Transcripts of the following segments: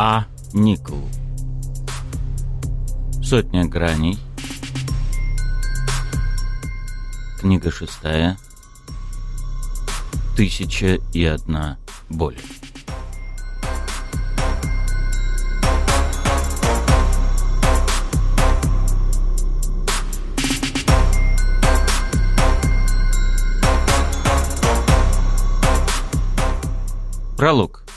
А. Никл. Сотня граней. Книга шестая. Тысяча и одна боль. Пролог.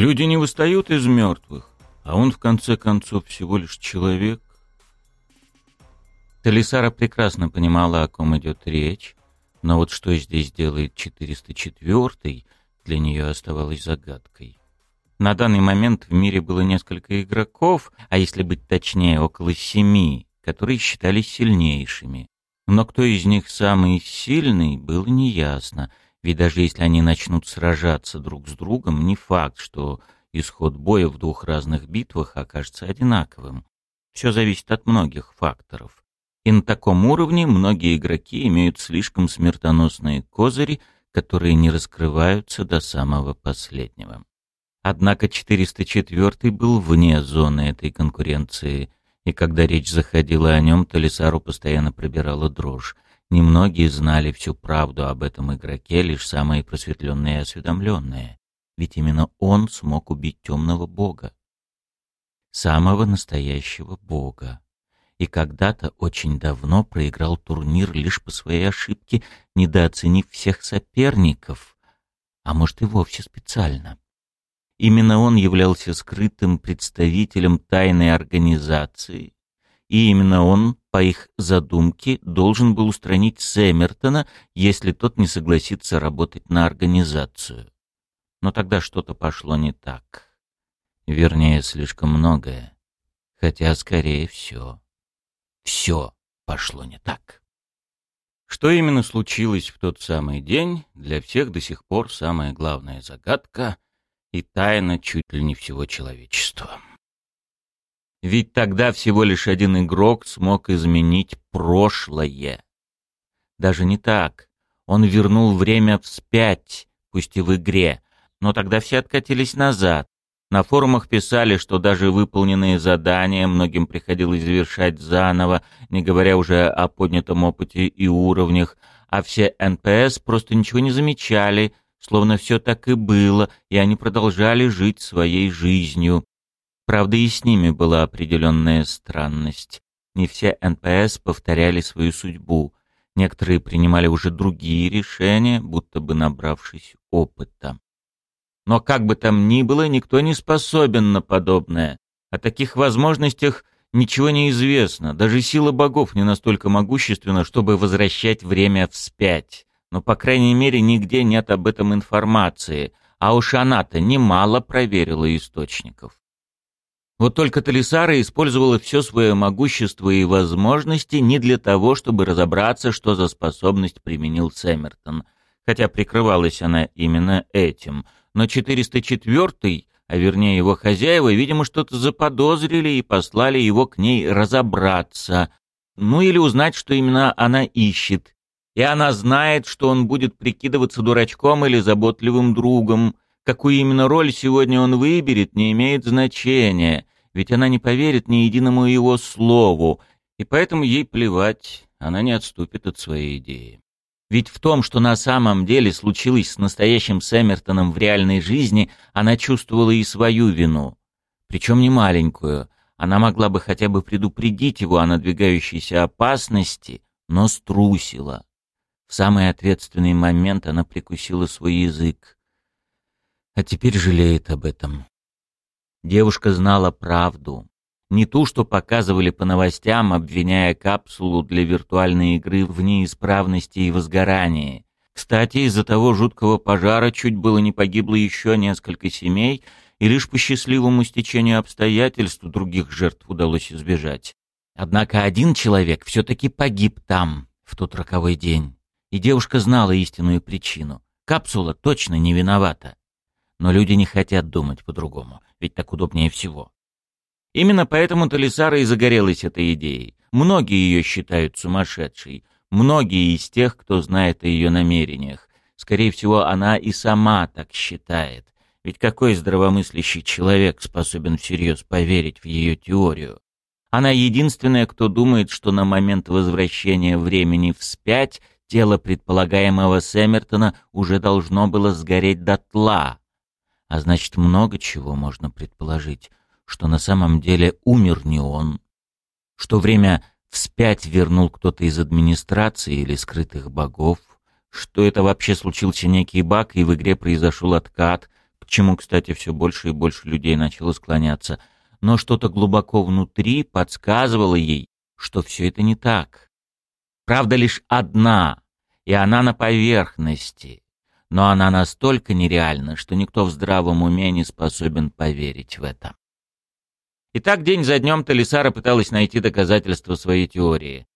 Люди не восстают из мертвых, а он в конце концов всего лишь человек. Талисара прекрасно понимала, о ком идет речь, но вот что здесь делает 404-й, для нее оставалось загадкой. На данный момент в мире было несколько игроков, а если быть точнее, около семи, которые считались сильнейшими. Но кто из них самый сильный, было неясно, ведь даже если они начнут сражаться друг с другом, не факт, что исход боя в двух разных битвах окажется одинаковым. Все зависит от многих факторов. И на таком уровне многие игроки имеют слишком смертоносные козыри, которые не раскрываются до самого последнего. Однако 404 был вне зоны этой конкуренции, и когда речь заходила о нем, Талисару постоянно пробирала дрожь. Немногие знали всю правду об этом игроке, лишь самые просветленные и осведомленные. Ведь именно он смог убить темного бога. Самого настоящего бога. И когда-то очень давно проиграл турнир лишь по своей ошибке, недооценив всех соперников, а может и вовсе специально. Именно он являлся скрытым представителем тайной организации, и именно он, по их задумке, должен был устранить Сэмертона, если тот не согласится работать на организацию. Но тогда что-то пошло не так. Вернее, слишком многое. Хотя, скорее всего, все пошло не так. Что именно случилось в тот самый день, для всех до сих пор самая главная загадка — и тайна чуть ли не всего человечества. Ведь тогда всего лишь один игрок смог изменить прошлое. Даже не так. Он вернул время вспять, пусть и в игре, но тогда все откатились назад. На форумах писали, что даже выполненные задания многим приходилось завершать заново, не говоря уже о поднятом опыте и уровнях, а все НПС просто ничего не замечали, словно все так и было, и они продолжали жить своей жизнью. Правда, и с ними была определенная странность. Не все НПС повторяли свою судьбу. Некоторые принимали уже другие решения, будто бы набравшись опыта. Но как бы там ни было, никто не способен на подобное. О таких возможностях ничего не известно. Даже сила богов не настолько могущественна, чтобы возвращать время вспять но, по крайней мере, нигде нет об этом информации, а уж она-то немало проверила источников. Вот только Талисара использовала все свое могущество и возможности не для того, чтобы разобраться, что за способность применил Сэмертон, хотя прикрывалась она именно этим. Но 404-й, а вернее его хозяева, видимо, что-то заподозрили и послали его к ней разобраться, ну или узнать, что именно она ищет, и она знает, что он будет прикидываться дурачком или заботливым другом. Какую именно роль сегодня он выберет, не имеет значения, ведь она не поверит ни единому его слову, и поэтому ей плевать, она не отступит от своей идеи. Ведь в том, что на самом деле случилось с настоящим Сэммертоном в реальной жизни, она чувствовала и свою вину. Причем не маленькую. Она могла бы хотя бы предупредить его о надвигающейся опасности, но струсила. В самый ответственный момент она прикусила свой язык. А теперь жалеет об этом. Девушка знала правду. Не ту, что показывали по новостям, обвиняя капсулу для виртуальной игры в неисправности и возгорании. Кстати, из-за того жуткого пожара чуть было не погибло еще несколько семей, и лишь по счастливому стечению обстоятельств других жертв удалось избежать. Однако один человек все-таки погиб там, в тот роковой день. И девушка знала истинную причину. Капсула точно не виновата. Но люди не хотят думать по-другому, ведь так удобнее всего. Именно поэтому Талисара и загорелась этой идеей. Многие ее считают сумасшедшей. Многие из тех, кто знает о ее намерениях. Скорее всего, она и сама так считает. Ведь какой здравомыслящий человек способен всерьез поверить в ее теорию? Она единственная, кто думает, что на момент возвращения времени вспять тело предполагаемого Сэммертона уже должно было сгореть дотла. А значит, много чего можно предположить, что на самом деле умер не он, что время вспять вернул кто-то из администрации или скрытых богов, что это вообще случился некий баг, и в игре произошел откат, к чему, кстати, все больше и больше людей начало склоняться, но что-то глубоко внутри подсказывало ей, что все это не так. Правда лишь одна, и она на поверхности, но она настолько нереальна, что никто в здравом уме не способен поверить в это. Итак, день за днем Талисара пыталась найти доказательства своей теории.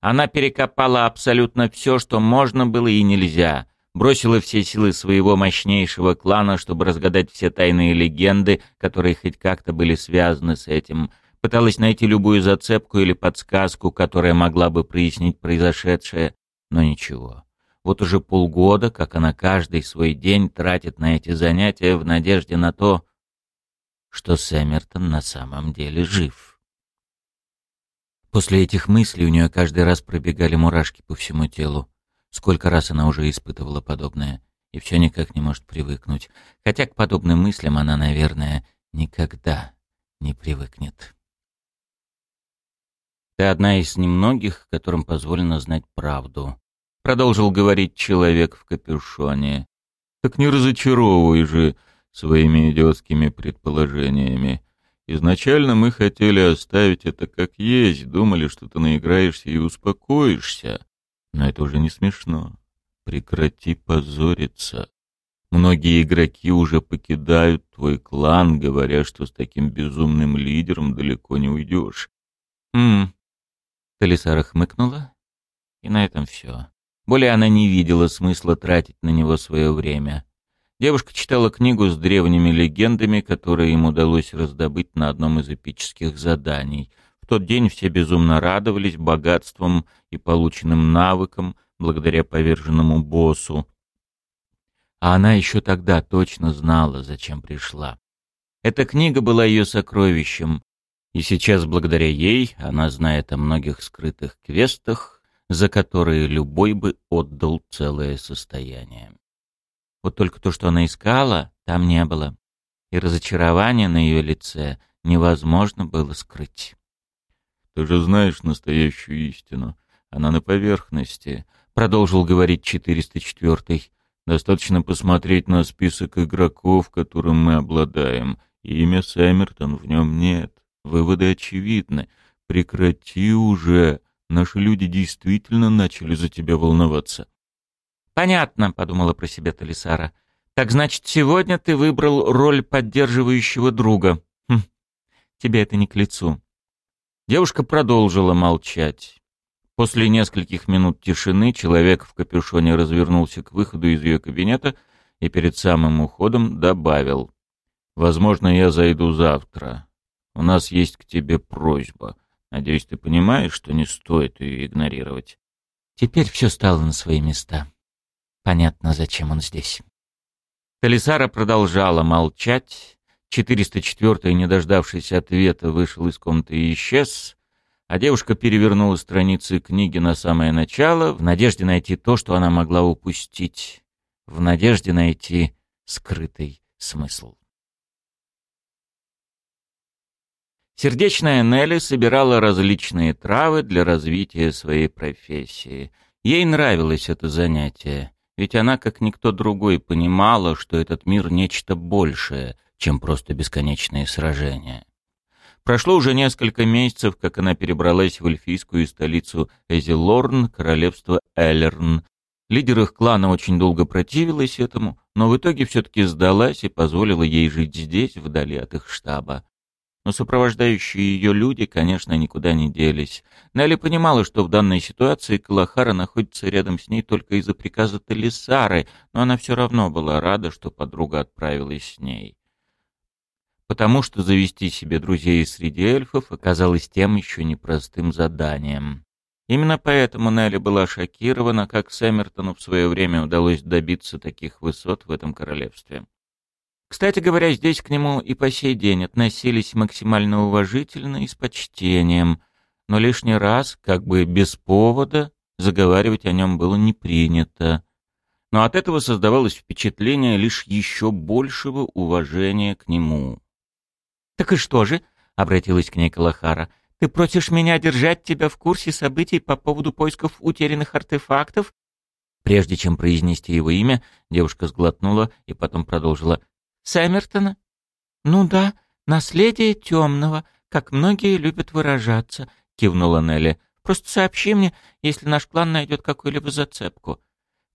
Она перекопала абсолютно все, что можно было и нельзя, бросила все силы своего мощнейшего клана, чтобы разгадать все тайные легенды, которые хоть как-то были связаны с этим, пыталась найти любую зацепку или подсказку, которая могла бы прояснить произошедшее, но ничего. Вот уже полгода, как она каждый свой день тратит на эти занятия в надежде на то, что Сэммертон на самом деле жив. После этих мыслей у нее каждый раз пробегали мурашки по всему телу. Сколько раз она уже испытывала подобное, и все никак не может привыкнуть. Хотя к подобным мыслям она, наверное, никогда не привыкнет. Ты одна из немногих, которым позволено знать правду. Продолжил говорить человек в капюшоне. Так не разочаровывай же своими идиотскими предположениями. Изначально мы хотели оставить это как есть, думали, что ты наиграешься и успокоишься. Но это уже не смешно. Прекрати позориться. Многие игроки уже покидают твой клан, говоря, что с таким безумным лидером далеко не уйдешь. Хм, Талисара хмыкнула, и на этом все. Более она не видела смысла тратить на него свое время. Девушка читала книгу с древними легендами, которые им удалось раздобыть на одном из эпических заданий. В тот день все безумно радовались богатством и полученным навыкам благодаря поверженному боссу. А она еще тогда точно знала, зачем пришла. Эта книга была ее сокровищем, и сейчас, благодаря ей, она знает о многих скрытых квестах, за которые любой бы отдал целое состояние. Вот только то, что она искала, там не было. И разочарование на ее лице невозможно было скрыть. «Ты же знаешь настоящую истину. Она на поверхности», — продолжил говорить 404-й. «Достаточно посмотреть на список игроков, которым мы обладаем. Имя Сэммертон в нем нет. Выводы очевидны. Прекрати уже. Наши люди действительно начали за тебя волноваться. Понятно, подумала про себя Талисара. Так значит, сегодня ты выбрал роль поддерживающего друга. Хм, тебе это не к лицу. Девушка продолжила молчать. После нескольких минут тишины человек в капюшоне развернулся к выходу из ее кабинета и перед самым уходом добавил. «Возможно, я зайду завтра. У нас есть к тебе просьба. Надеюсь, ты понимаешь, что не стоит ее игнорировать. Теперь все стало на свои места. Понятно, зачем он здесь. Талисара продолжала молчать. 404-й, не дождавшись ответа, вышел из комнаты и исчез, а девушка перевернула страницы книги на самое начало, в надежде найти то, что она могла упустить, в надежде найти скрытый смысл. Сердечная Нелли собирала различные травы для развития своей профессии. Ей нравилось это занятие, ведь она, как никто другой, понимала, что этот мир — нечто большее, чем просто бесконечные сражения. Прошло уже несколько месяцев, как она перебралась в эльфийскую столицу Эзилорн, королевство Эллерн. Лидер их клана очень долго противилась этому, но в итоге все-таки сдалась и позволила ей жить здесь, вдали от их штаба но сопровождающие ее люди, конечно, никуда не делись. Нелли понимала, что в данной ситуации Калахара находится рядом с ней только из-за приказа Талисары, но она все равно была рада, что подруга отправилась с ней. потому что завести себе друзей среди эльфов оказалось тем еще непростым заданием. Именно поэтому Нелли была шокирована, как Сэммертону в свое время удалось добиться таких высот в этом королевстве. Кстати говоря, здесь к нему и по сей день относились максимально уважительно и с почтением, но лишний раз, как бы без повода, заговаривать о нем было не принято. Но от этого создавалось впечатление лишь еще большего уважения к нему. «Так и что же?» — обратилась к ней Калахара. Ты просишь меня держать тебя в курсе событий по поводу поисков утерянных артефактов?» Прежде чем произнести его имя, девушка сглотнула и потом продолжила. «Сэммертона?» «Ну да, наследие темного, как многие любят выражаться», — кивнула Нелли. «Просто сообщи мне, если наш клан найдет какую-либо зацепку».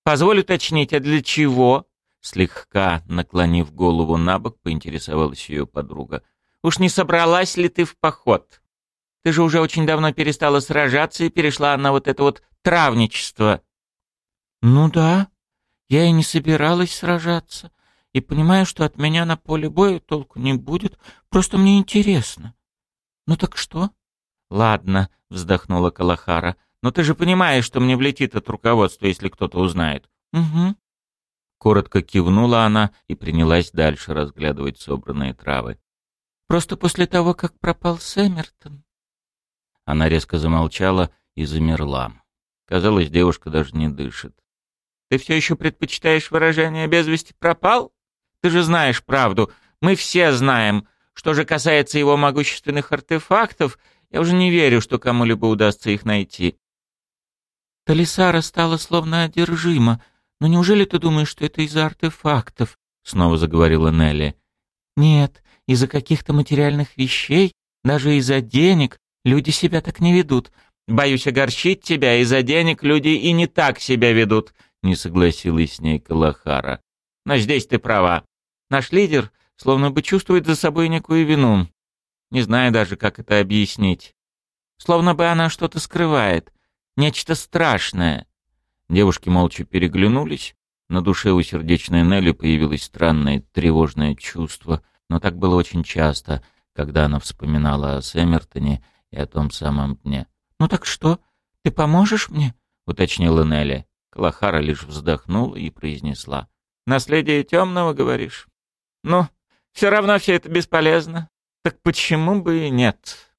«Позволь уточнить, а для чего?» Слегка наклонив голову на бок, поинтересовалась ее подруга. «Уж не собралась ли ты в поход?» Ты же уже очень давно перестала сражаться и перешла на вот это вот травничество». «Ну да, я и не собиралась сражаться, и понимаю, что от меня на поле боя толку не будет, просто мне интересно. Ну так что?» «Ладно», — вздохнула Калахара, «но ты же понимаешь, что мне влетит от руководства, если кто-то узнает». «Угу». Коротко кивнула она и принялась дальше разглядывать собранные травы. «Просто после того, как пропал Сэммертон, она резко замолчала и замерла. Казалось, девушка даже не дышит. «Ты все еще предпочитаешь выражение «без вести пропал»? Ты же знаешь правду. Мы все знаем. Что же касается его могущественных артефактов, я уже не верю, что кому-либо удастся их найти». Талисара стала словно одержима. «Но неужели ты думаешь, что это из-за артефактов?» — снова заговорила Нелли. «Нет, из-за каких-то материальных вещей, даже из-за денег, Люди себя так не ведут. Боюсь огорчить тебя, из-за денег люди и не так себя ведут», — не согласилась с ней Калахара. «Но здесь ты права. Наш лидер словно бы чувствует за собой некую вину. Не знаю даже, как это объяснить. Словно бы она что-то скрывает. Нечто страшное». Девушки молча переглянулись. На душе у сердечной Нелли появилось странное тревожное чувство, но так было очень часто, когда она вспоминала о Сэммертоне и о том самом дне. «Ну так что, ты поможешь мне?» — уточнила Нелли. Клахара лишь вздохнула и произнесла. «Наследие темного, говоришь? Ну, все равно все это бесполезно. Так почему бы и нет?»